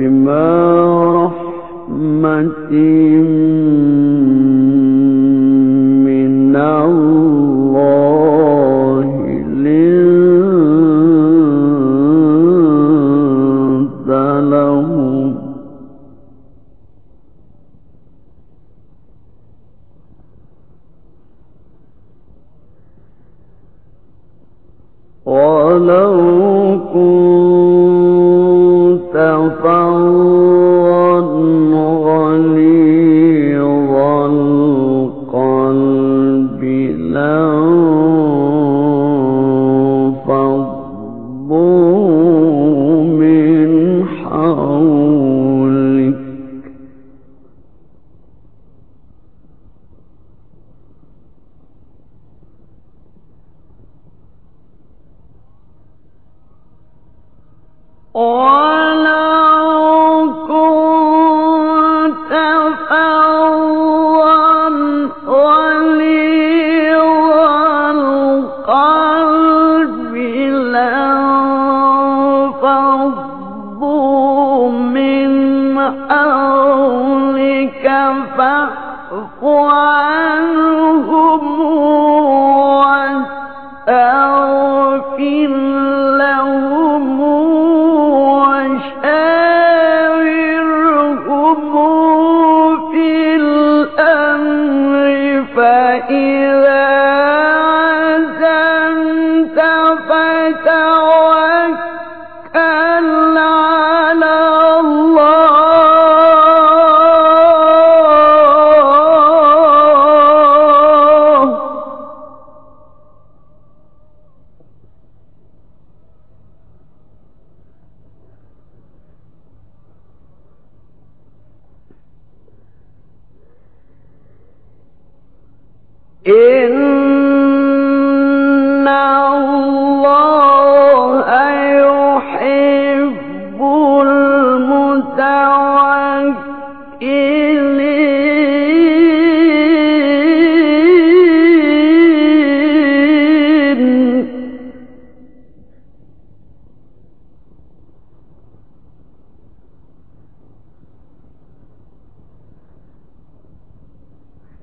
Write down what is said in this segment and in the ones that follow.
فبما رحمة من الله لنت لهم. ولو كنت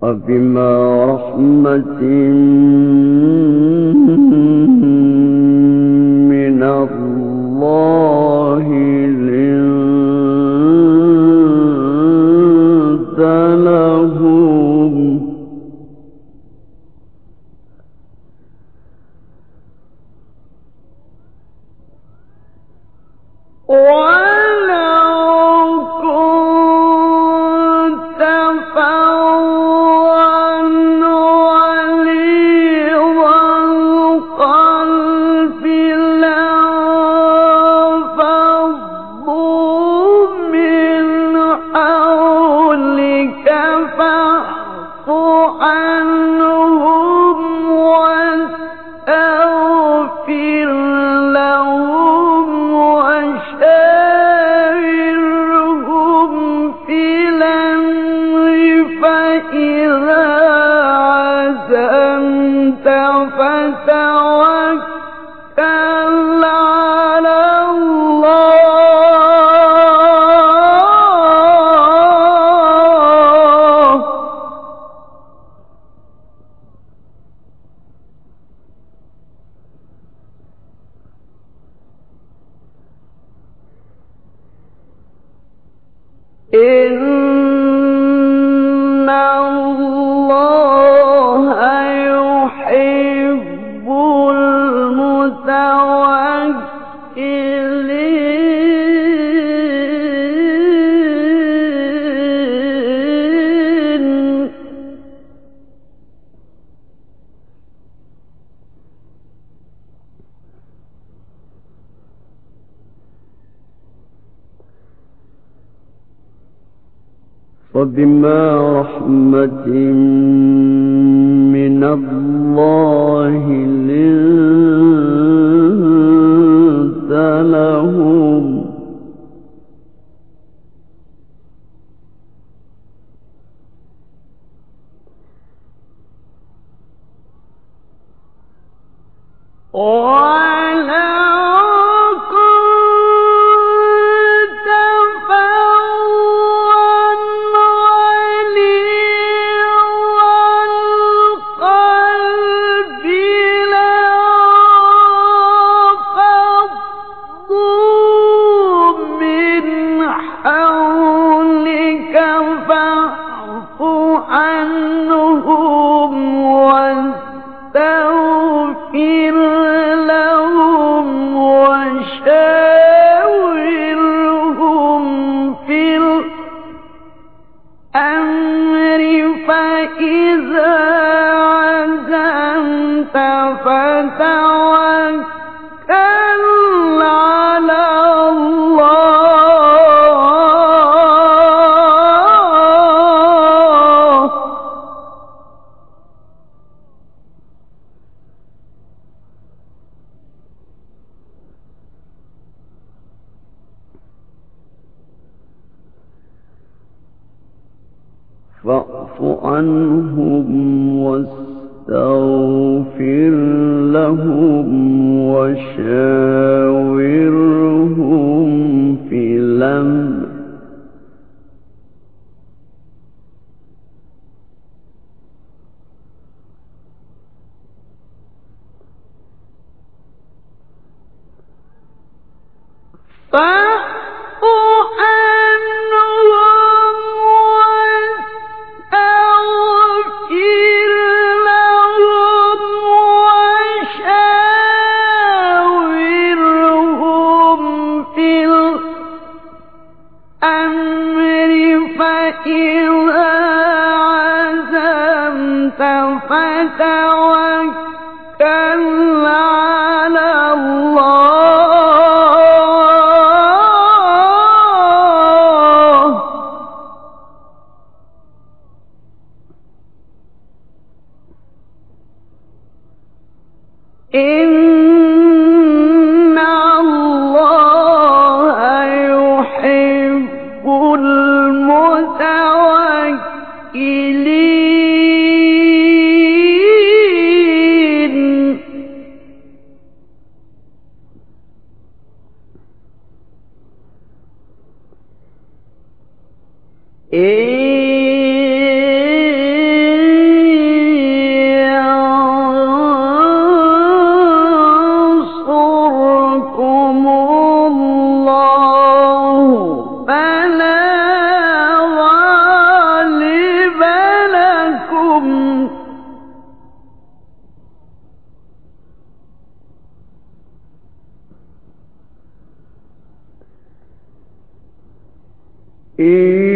فبما رحمة فاعف عنهم واستغفر لهم وشاورهم في الأمر. ينصركم الله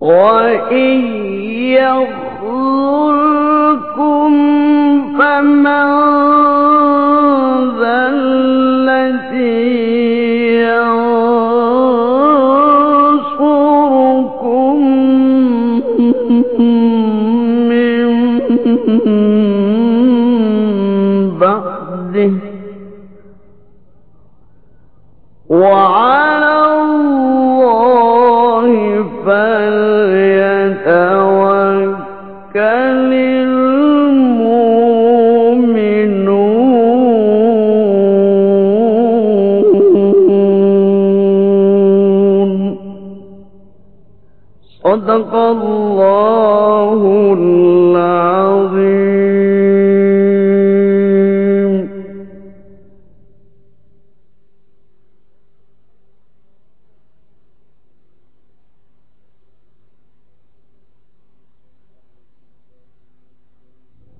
صدق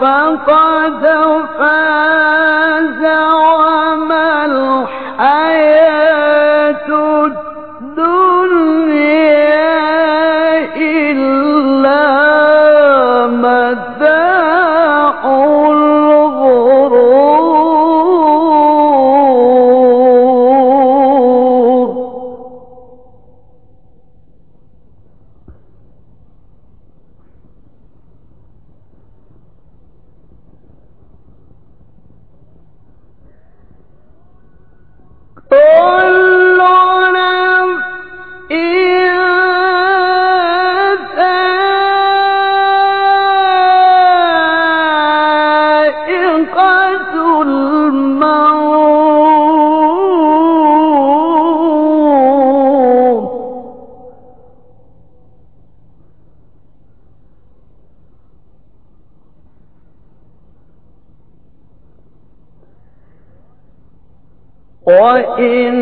فقد فاز in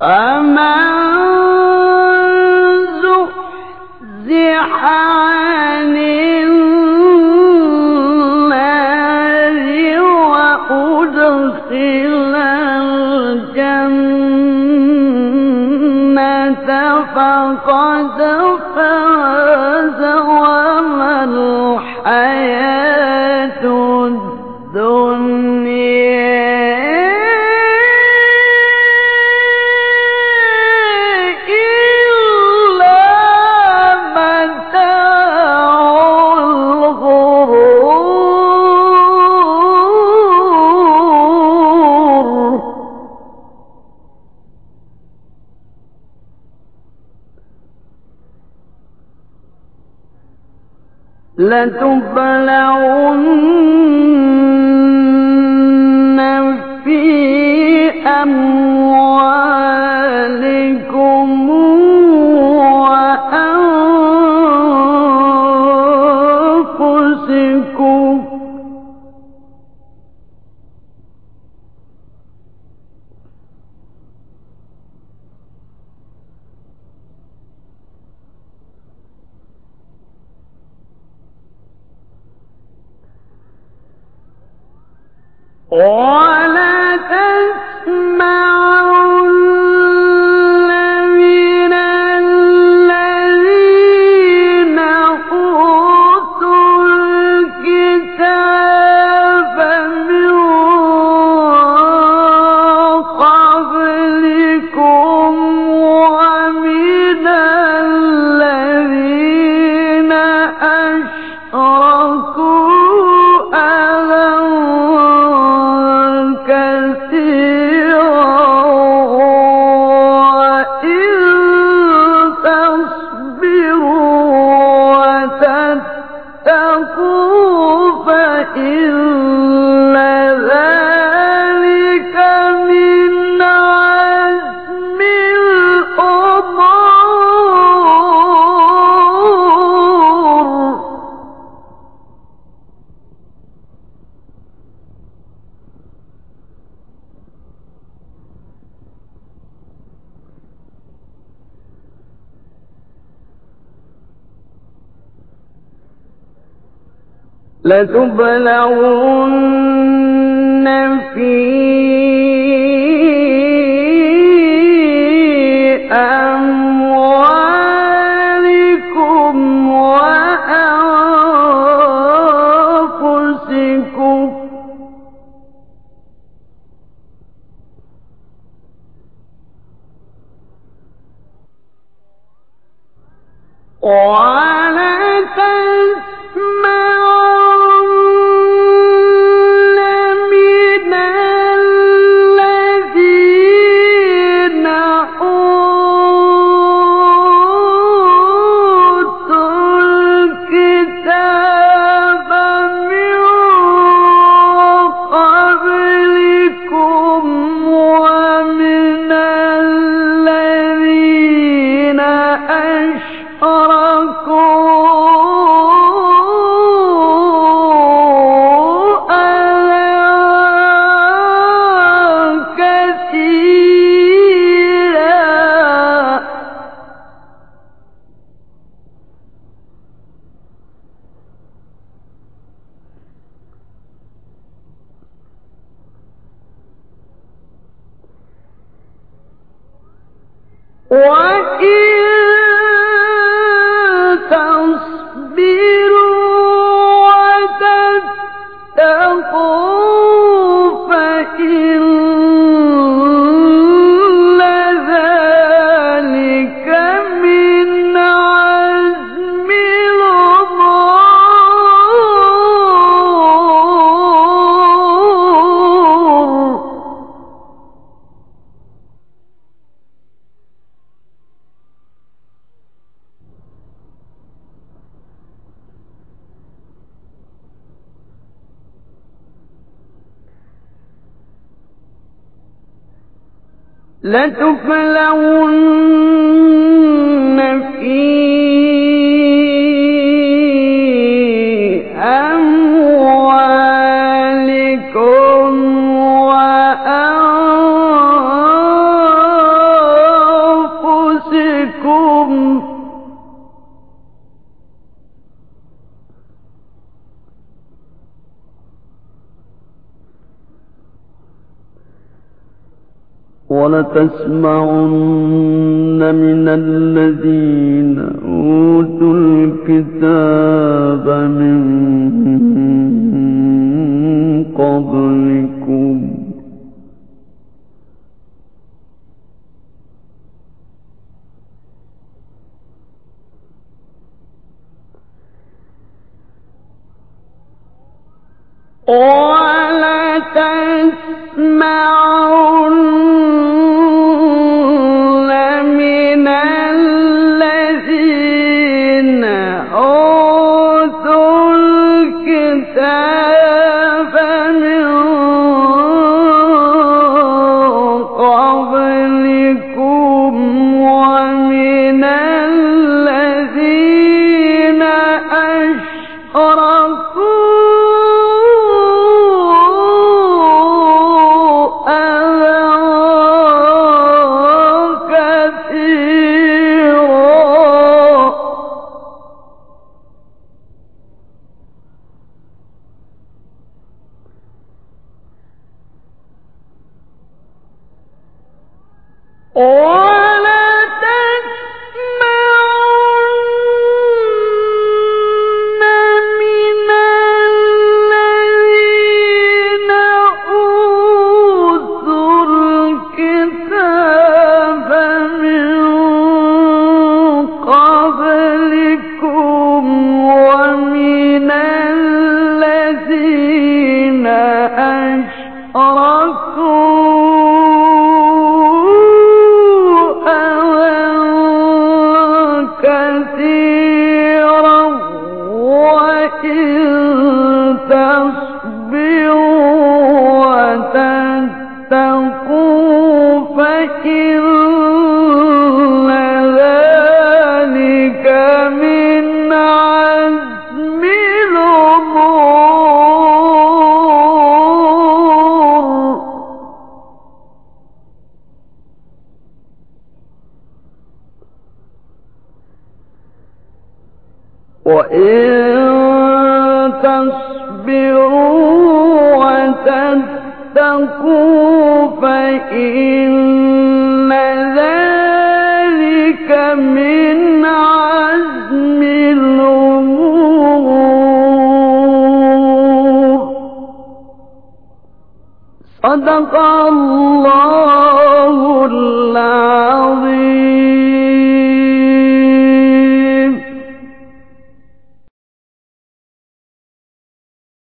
فمن لتبلعن فتبلغون لتفلون وتسمعن من الذين أوتوا الكتاب من قبلكم or الله